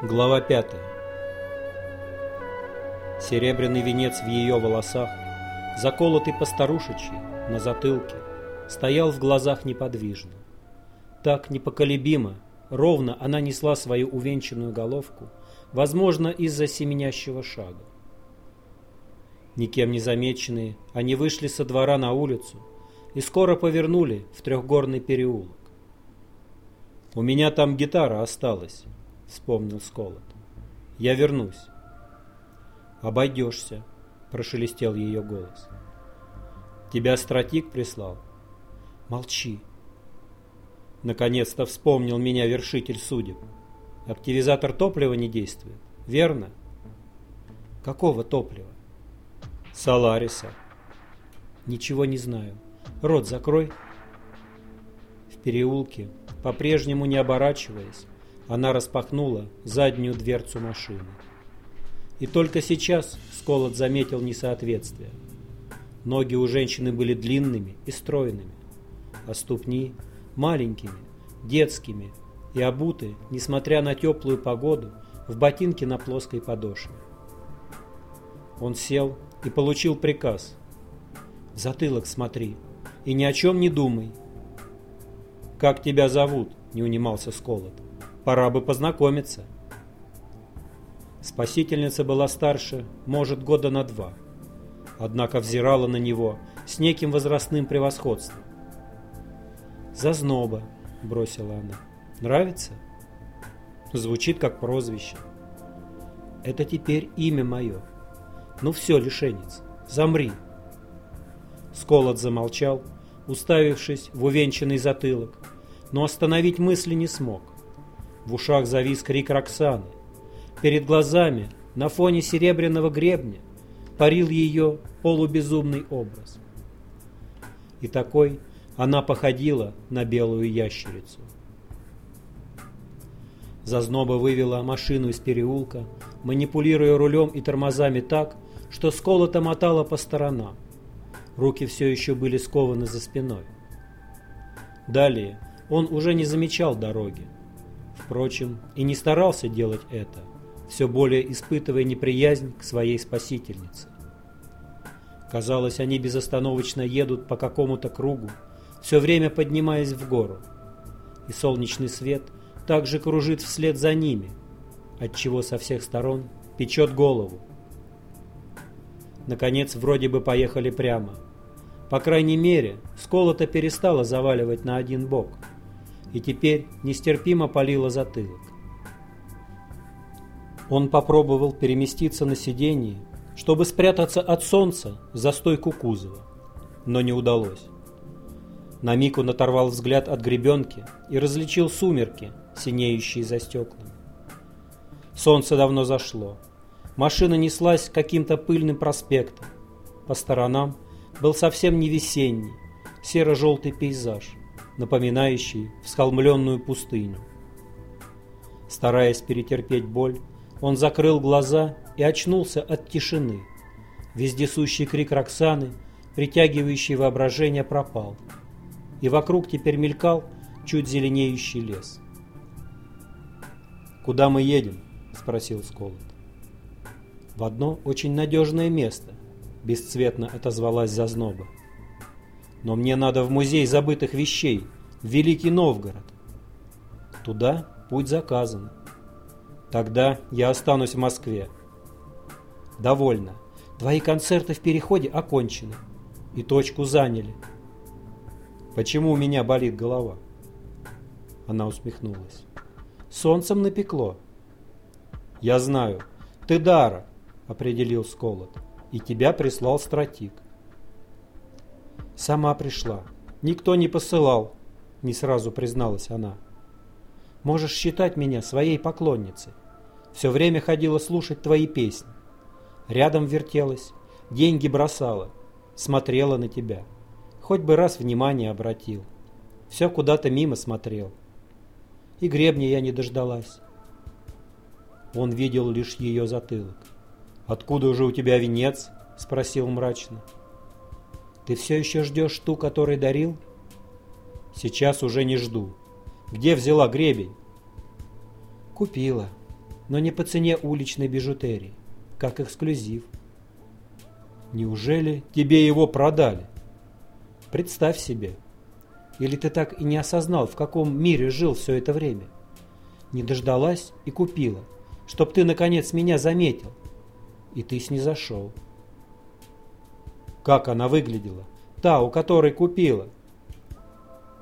Глава 5 Серебряный венец в ее волосах, заколотый постарушечий на затылке, стоял в глазах неподвижно. Так непоколебимо, ровно она несла свою увенчанную головку, возможно, из-за семенящего шага. Никем не замеченные, они вышли со двора на улицу и скоро повернули в трехгорный переулок. «У меня там гитара осталась», — вспомнил Сколот. «Я вернусь». «Обойдешься», — прошелестел ее голос. «Тебя стратик прислал?» «Молчи». Наконец-то вспомнил меня вершитель судеб. Активизатор топлива не действует, верно? Какого топлива? Салариса. Ничего не знаю. Рот закрой. В переулке, по-прежнему не оборачиваясь, она распахнула заднюю дверцу машины. И только сейчас Сколот заметил несоответствие. Ноги у женщины были длинными и стройными, а ступни маленькими, детскими и обуты, несмотря на теплую погоду, в ботинке на плоской подошве. Он сел и получил приказ. «В затылок смотри и ни о чем не думай». «Как тебя зовут?» – не унимался Сколот. «Пора бы познакомиться». Спасительница была старше, может, года на два. Однако взирала на него с неким возрастным превосходством. «Зазноба», – бросила она. «Нравится?» Звучит как прозвище. «Это теперь имя мое. Ну все, лишенец, замри». Сколот замолчал, уставившись в увенчанный затылок, но остановить мысли не смог. В ушах завис крик Роксаны. Перед глазами, на фоне серебряного гребня, парил ее полубезумный образ. И такой она походила на белую ящерицу. Зазноба вывела машину из переулка, манипулируя рулем и тормозами так, что сколото мотало по сторонам. Руки все еще были скованы за спиной. Далее он уже не замечал дороги. Впрочем, и не старался делать это, все более испытывая неприязнь к своей спасительнице. Казалось, они безостановочно едут по какому-то кругу, все время поднимаясь в гору. И солнечный свет также кружит вслед за ними, отчего со всех сторон печет голову. Наконец, вроде бы поехали прямо. По крайней мере, сколото перестало заваливать на один бок – и теперь нестерпимо палило затылок. Он попробовал переместиться на сиденье, чтобы спрятаться от солнца за стойку кузова, но не удалось. На миг он оторвал взгляд от гребенки и различил сумерки, синеющие за стеклами. Солнце давно зашло. Машина неслась каким-то пыльным проспектом. По сторонам был совсем не весенний, серо-желтый пейзаж напоминающий всхолмленную пустыню. Стараясь перетерпеть боль, он закрыл глаза и очнулся от тишины. Вездесущий крик Роксаны, притягивающий воображение, пропал. И вокруг теперь мелькал чуть зеленеющий лес. «Куда мы едем?» – спросил Сколот. «В одно очень надежное место», – бесцветно отозвалась Зазноба. Но мне надо в музей забытых вещей, в Великий Новгород. Туда путь заказан. Тогда я останусь в Москве. Довольно. Твои концерты в Переходе окончены. И точку заняли. Почему у меня болит голова? Она усмехнулась. Солнцем напекло. Я знаю. Ты Дара, определил Сколот. И тебя прислал стратик. Сама пришла. Никто не посылал, не сразу призналась она. Можешь считать меня своей поклонницей. Все время ходила слушать твои песни. Рядом вертелась, деньги бросала, смотрела на тебя. Хоть бы раз внимание обратил. Все куда-то мимо смотрел. И гребня я не дождалась. Он видел лишь ее затылок. «Откуда же у тебя венец?» – спросил мрачно. Ты все еще ждешь ту, который дарил? Сейчас уже не жду. Где взяла гребень? Купила. но не по цене уличной бижутерии, как эксклюзив. Неужели тебе его продали? Представь себе. Или ты так и не осознал, в каком мире жил все это время? Не дождалась и купила, чтоб ты, наконец, меня заметил. И ты снизошел. Как она выглядела? Та, у которой купила.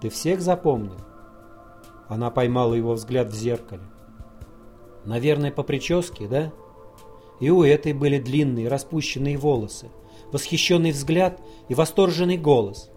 Ты всех запомнил? Она поймала его взгляд в зеркале. Наверное, по прическе, да? И у этой были длинные распущенные волосы, восхищенный взгляд и восторженный голос,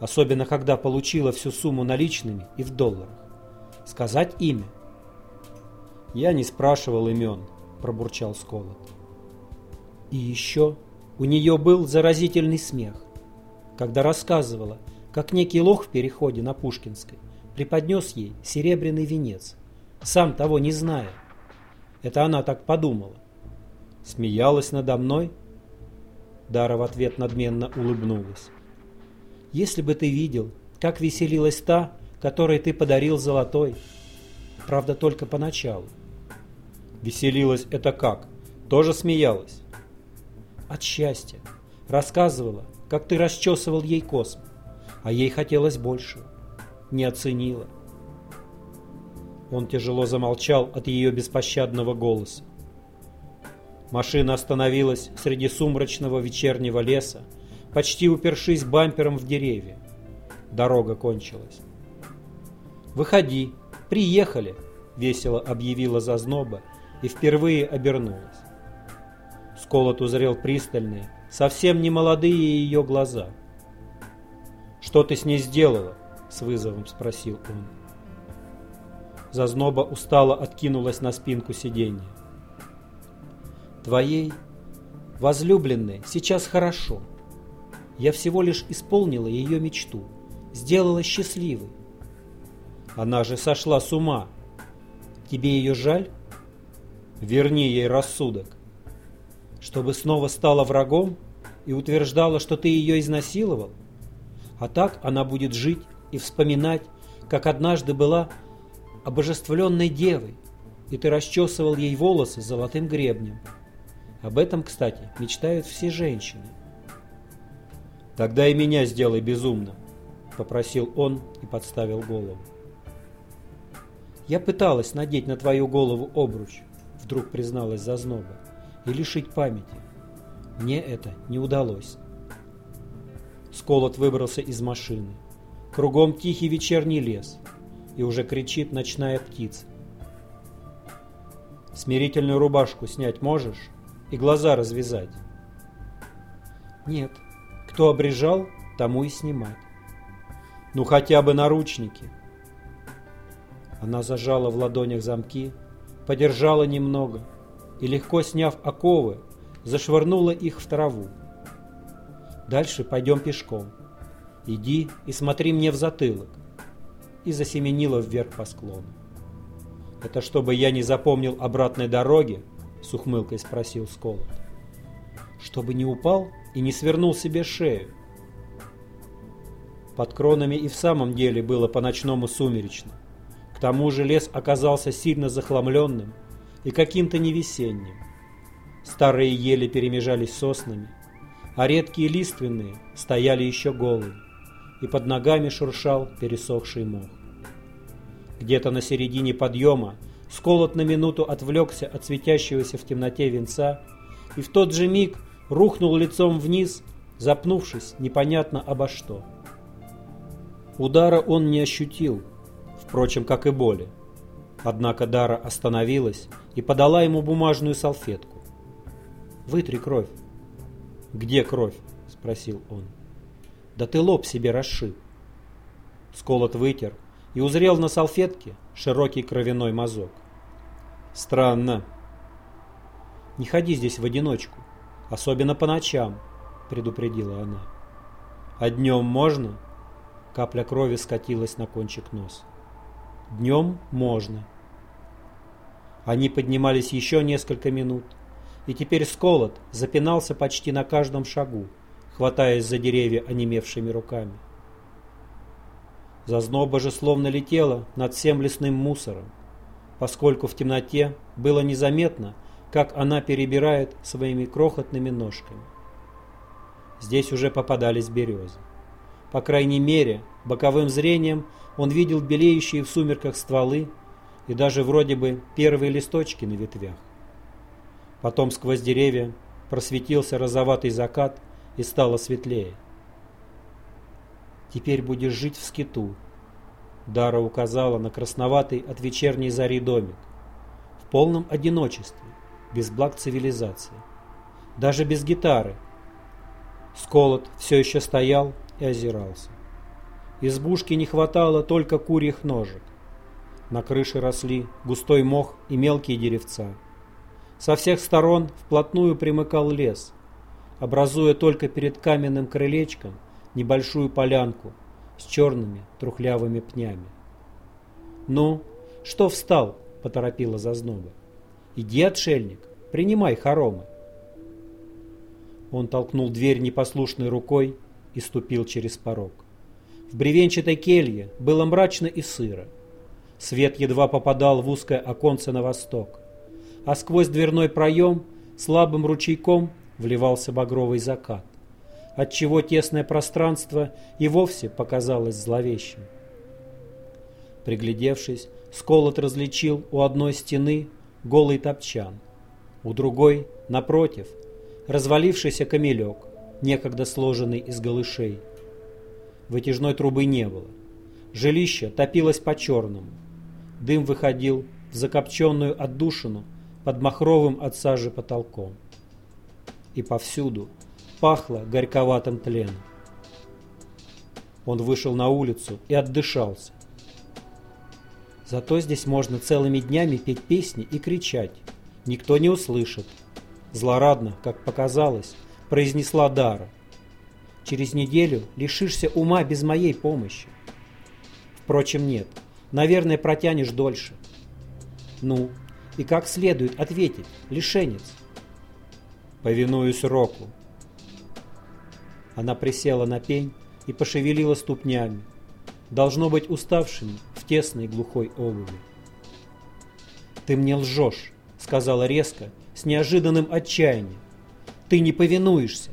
особенно когда получила всю сумму наличными и в долларах. Сказать имя? Я не спрашивал имен, пробурчал Сколот. И еще у нее был заразительный смех, когда рассказывала, как некий лох в переходе на Пушкинской преподнес ей серебряный венец, сам того не зная. Это она так подумала. Смеялась надо мной? Дара в ответ надменно улыбнулась. Если бы ты видел, как веселилась та, которой ты подарил золотой. Правда, только поначалу. Веселилась это как? Тоже смеялась? От счастья. Рассказывала, как ты расчесывал ей косм. А ей хотелось большего. Не оценила. Он тяжело замолчал от ее беспощадного голоса. Машина остановилась среди сумрачного вечернего леса, почти упершись бампером в деревья. Дорога кончилась. «Выходи, приехали!» — весело объявила Зазноба и впервые обернулась. Сколот узрел пристальные, совсем не молодые ее глаза. «Что ты с ней сделала?» — с вызовом спросил он. Зазноба устало откинулась на спинку сиденья. «Твоей возлюбленной сейчас хорошо. Я всего лишь исполнила ее мечту, сделала счастливой. Она же сошла с ума. Тебе ее жаль? Верни ей рассудок. Чтобы снова стала врагом и утверждала, что ты ее изнасиловал? А так она будет жить и вспоминать, как однажды была обожествленной девой, и ты расчесывал ей волосы золотым гребнем. Об этом, кстати, мечтают все женщины. «Тогда и меня сделай безумным», — попросил он и подставил голову. «Я пыталась надеть на твою голову обруч», — вдруг призналась Зазноба, — «и лишить памяти. Мне это не удалось». Сколот выбрался из машины. Кругом тихий вечерний лес — и уже кричит ночная птица. Смирительную рубашку снять можешь и глаза развязать? Нет. Кто обрежал, тому и снимать. Ну хотя бы наручники. Она зажала в ладонях замки, подержала немного и, легко сняв оковы, зашвырнула их в траву. Дальше пойдем пешком. Иди и смотри мне в затылок и засеменила вверх по склону. «Это чтобы я не запомнил обратной дороги?» — с ухмылкой спросил Сколот. «Чтобы не упал и не свернул себе шею». Под кронами и в самом деле было по-ночному сумеречно. К тому же лес оказался сильно захламленным и каким-то невесенним. Старые ели перемежались соснами, а редкие лиственные стояли еще голые и под ногами шуршал пересохший мох. Где-то на середине подъема Сколот на минуту отвлекся от светящегося в темноте венца и в тот же миг рухнул лицом вниз, запнувшись непонятно обо что. Удара он не ощутил, впрочем, как и боли. Однако Дара остановилась и подала ему бумажную салфетку. «Вытри кровь». «Где кровь?» – спросил он. Да ты лоб себе расшиб. Сколот вытер и узрел на салфетке широкий кровяной мазок. Странно. Не ходи здесь в одиночку, особенно по ночам, предупредила она. А днем можно? Капля крови скатилась на кончик носа. Днем можно. Они поднимались еще несколько минут, и теперь Сколот запинался почти на каждом шагу, хватаясь за деревья онемевшими руками. Зазноба же словно летела над всем лесным мусором, поскольку в темноте было незаметно, как она перебирает своими крохотными ножками. Здесь уже попадались березы. По крайней мере, боковым зрением он видел белеющие в сумерках стволы и даже вроде бы первые листочки на ветвях. Потом сквозь деревья просветился розоватый закат и стало светлее. «Теперь будешь жить в скиту», — Дара указала на красноватый от вечерней зари домик. «В полном одиночестве, без благ цивилизации. Даже без гитары». Сколот все еще стоял и озирался. Избушки не хватало только курьих ножек. На крыше росли густой мох и мелкие деревца. Со всех сторон вплотную примыкал лес, образуя только перед каменным крылечком небольшую полянку с черными трухлявыми пнями. «Ну, что встал?» — поторопила зазноба. «Иди, отшельник, принимай хоромы». Он толкнул дверь непослушной рукой и ступил через порог. В бревенчатой келье было мрачно и сыро. Свет едва попадал в узкое оконце на восток, а сквозь дверной проем слабым ручейком вливался багровый закат, отчего тесное пространство и вовсе показалось зловещим. Приглядевшись, Сколот различил у одной стены голый топчан, у другой, напротив, развалившийся камелек, некогда сложенный из голышей. Вытяжной трубы не было. Жилище топилось по-черному. Дым выходил в закопченную отдушину под махровым от сажи потолком. И повсюду пахло горьковатым тленом. Он вышел на улицу и отдышался. Зато здесь можно целыми днями петь песни и кричать. Никто не услышит. Злорадно, как показалось, произнесла Дара. Через неделю лишишься ума без моей помощи. Впрочем, нет. Наверное, протянешь дольше. Ну, и как следует ответить, лишенец? Повинуюсь Року. Она присела на пень и пошевелила ступнями, должно быть уставшими в тесной глухой обуви. «Ты мне лжешь», — сказала резко, с неожиданным отчаянием. Ты не повинуешься.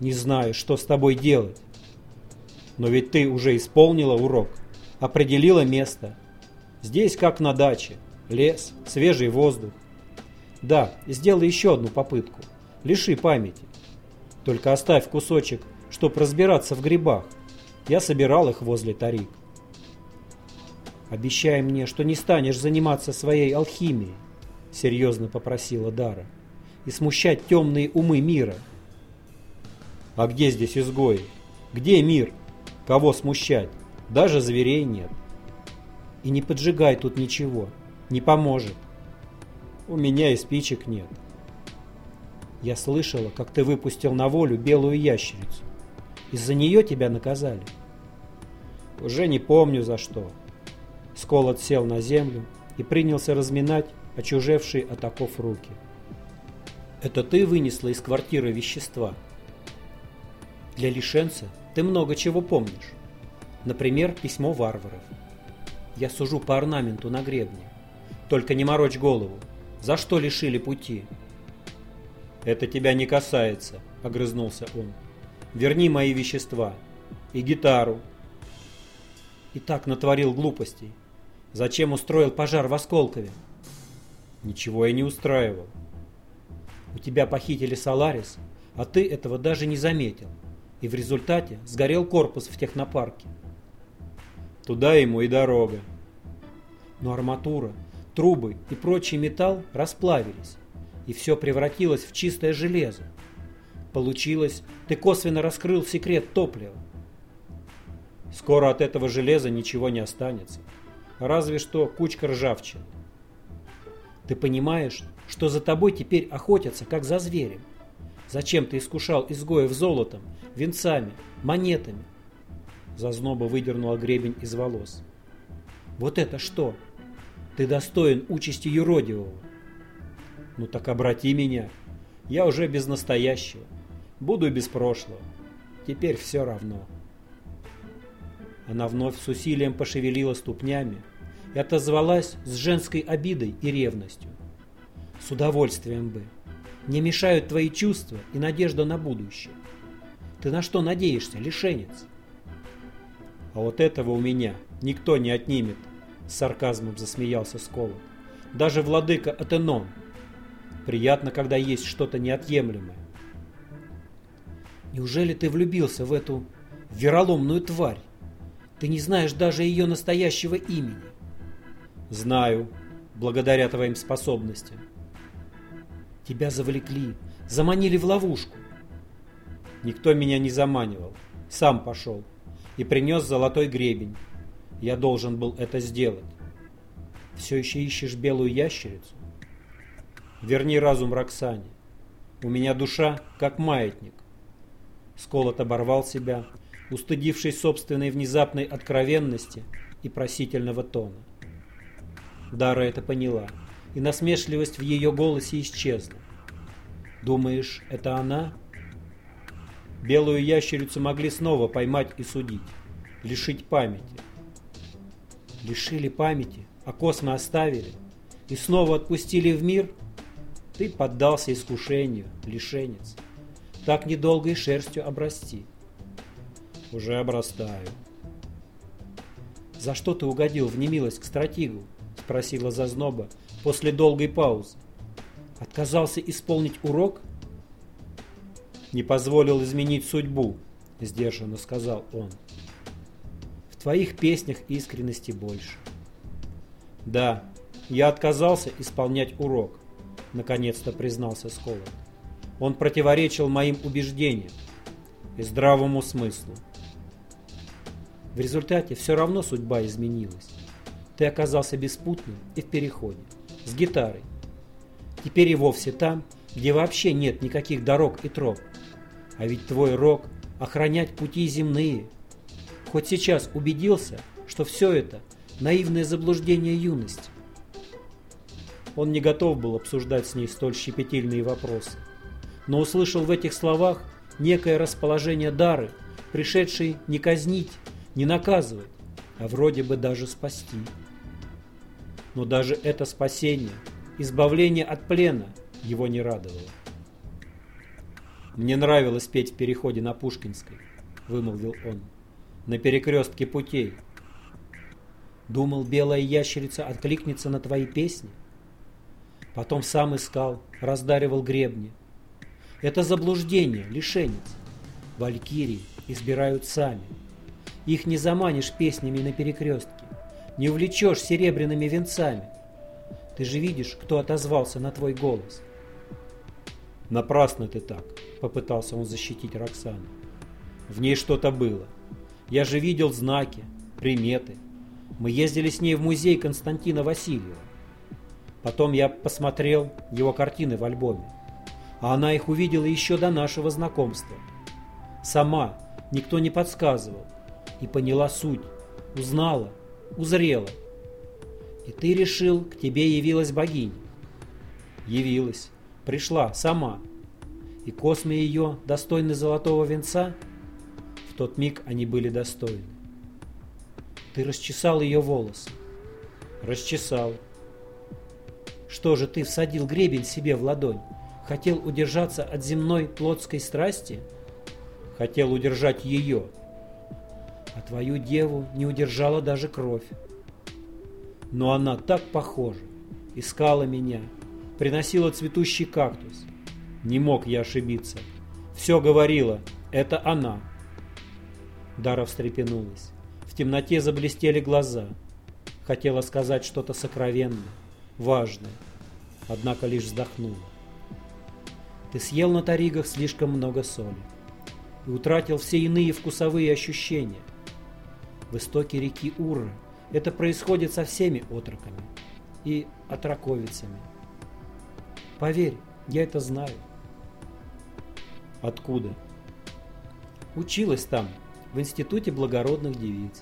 Не знаю, что с тобой делать. Но ведь ты уже исполнила урок. Определила место. Здесь как на даче. Лес, свежий воздух. Да, сделай еще одну попытку. Лиши памяти. Только оставь кусочек, чтоб разбираться в грибах. Я собирал их возле Тарик. «Обещай мне, что не станешь заниматься своей алхимией», — серьезно попросила Дара и смущать темные умы мира. А где здесь изгои? Где мир? Кого смущать? Даже зверей нет. И не поджигай тут ничего. Не поможет. У меня и спичек нет. Я слышала, как ты выпустил на волю белую ящерицу. Из-за нее тебя наказали. Уже не помню за что. Сколот сел на землю и принялся разминать очужевшие от оков руки. Это ты вынесла из квартиры вещества. Для лишенца ты много чего помнишь. Например, письмо варваров. Я сужу по орнаменту на гребне. Только не морочь голову. За что лишили пути? Это тебя не касается, огрызнулся он. Верни мои вещества. И гитару. И так натворил глупостей. Зачем устроил пожар в Осколкове? Ничего я не устраивал. У тебя похитили Соларис, а ты этого даже не заметил. И в результате сгорел корпус в технопарке. Туда ему и дорога. Но арматура, трубы и прочий металл расплавились, и все превратилось в чистое железо. Получилось, ты косвенно раскрыл секрет топлива. Скоро от этого железа ничего не останется. Разве что кучка ржавчины. Ты понимаешь, что за тобой теперь охотятся, как за зверем. Зачем ты искушал изгоев золотом, венцами, монетами? Зазноба выдернула гребень из волос. Вот это что? Ты достоин участи юродивого. Ну так обрати меня. Я уже без настоящего. Буду без прошлого. Теперь все равно. Она вновь с усилием пошевелила ступнями, и отозвалась с женской обидой и ревностью. С удовольствием бы. Не мешают твои чувства и надежда на будущее. Ты на что надеешься, лишенец? А вот этого у меня никто не отнимет, с сарказмом засмеялся Сколот. Даже владыка Атенон. Приятно, когда есть что-то неотъемлемое. Неужели ты влюбился в эту вероломную тварь? Ты не знаешь даже ее настоящего имени. Знаю, благодаря твоим способностям. Тебя завлекли, заманили в ловушку. Никто меня не заманивал, сам пошел и принес золотой гребень. Я должен был это сделать. Все еще ищешь белую ящерицу? Верни разум Роксане. У меня душа, как маятник. Сколот оборвал себя, устыдившись собственной внезапной откровенности и просительного тона. Дара это поняла, и насмешливость в ее голосе исчезла. «Думаешь, это она?» Белую ящерицу могли снова поймать и судить, лишить памяти. Лишили памяти, а космо оставили и снова отпустили в мир? Ты поддался искушению, лишенец. Так недолго и шерстью обрасти. Уже обрастаю. За что ты угодил в немилость к стратегу? Спросила Зазноба после долгой паузы. Отказался исполнить урок? Не позволил изменить судьбу, сдержанно сказал он. В твоих песнях искренности больше. Да, я отказался исполнять урок, наконец-то признался Сколот. Он противоречил моим убеждениям и здравому смыслу. В результате все равно судьба изменилась. Ты оказался беспутным и в переходе, с гитарой. Теперь и вовсе там, где вообще нет никаких дорог и троп. А ведь твой рок – охранять пути земные. Хоть сейчас убедился, что все это – наивное заблуждение юности. Он не готов был обсуждать с ней столь щепетильные вопросы но услышал в этих словах некое расположение дары, пришедшей не казнить, не наказывать, а вроде бы даже спасти. Но даже это спасение, избавление от плена его не радовало. «Мне нравилось петь в переходе на Пушкинской», — вымолвил он, — «на перекрестке путей». Думал, белая ящерица откликнется на твои песни? Потом сам искал, раздаривал гребни, это заблуждение, лишенец. Валькирии избирают сами. Их не заманишь песнями на перекрестке, не увлечешь серебряными венцами. Ты же видишь, кто отозвался на твой голос. Напрасно ты так, попытался он защитить Роксану. В ней что-то было. Я же видел знаки, приметы. Мы ездили с ней в музей Константина Васильева. Потом я посмотрел его картины в альбоме а она их увидела еще до нашего знакомства. Сама, никто не подсказывал, и поняла суть, узнала, узрела. И ты решил, к тебе явилась богиня. Явилась, пришла, сама. И космы ее достойны золотого венца? В тот миг они были достойны. Ты расчесал ее волосы. Расчесал. Что же ты всадил гребень себе в ладонь? Хотел удержаться от земной плотской страсти? Хотел удержать ее. А твою деву не удержала даже кровь. Но она так похожа. Искала меня. Приносила цветущий кактус. Не мог я ошибиться. Все говорила. Это она. Дара встрепенулась. В темноте заблестели глаза. Хотела сказать что-то сокровенное, важное. Однако лишь вздохнула. Ты съел на таригах слишком много соли и утратил все иные вкусовые ощущения. В истоке реки Урра это происходит со всеми отроками и отраковицами. Поверь, я это знаю. Откуда? Училась там, в Институте благородных девиц.